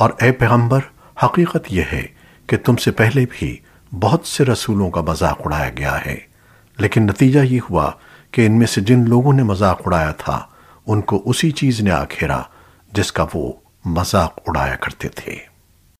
اور اے پیغمبر، حقیقت یہ ہے کہ تم سے پہلے بھی بہت سے رسولوں کا مذاق اڑایا گیا ہے، لیکن نتیجہ یہ ہوا کہ ان میں سے جن لوگوں نے مذاق اڑایا تھا، ان کو اسی چیز نے آ گھیرا جس کا وہ مذاق اڑایا کرتے تھے۔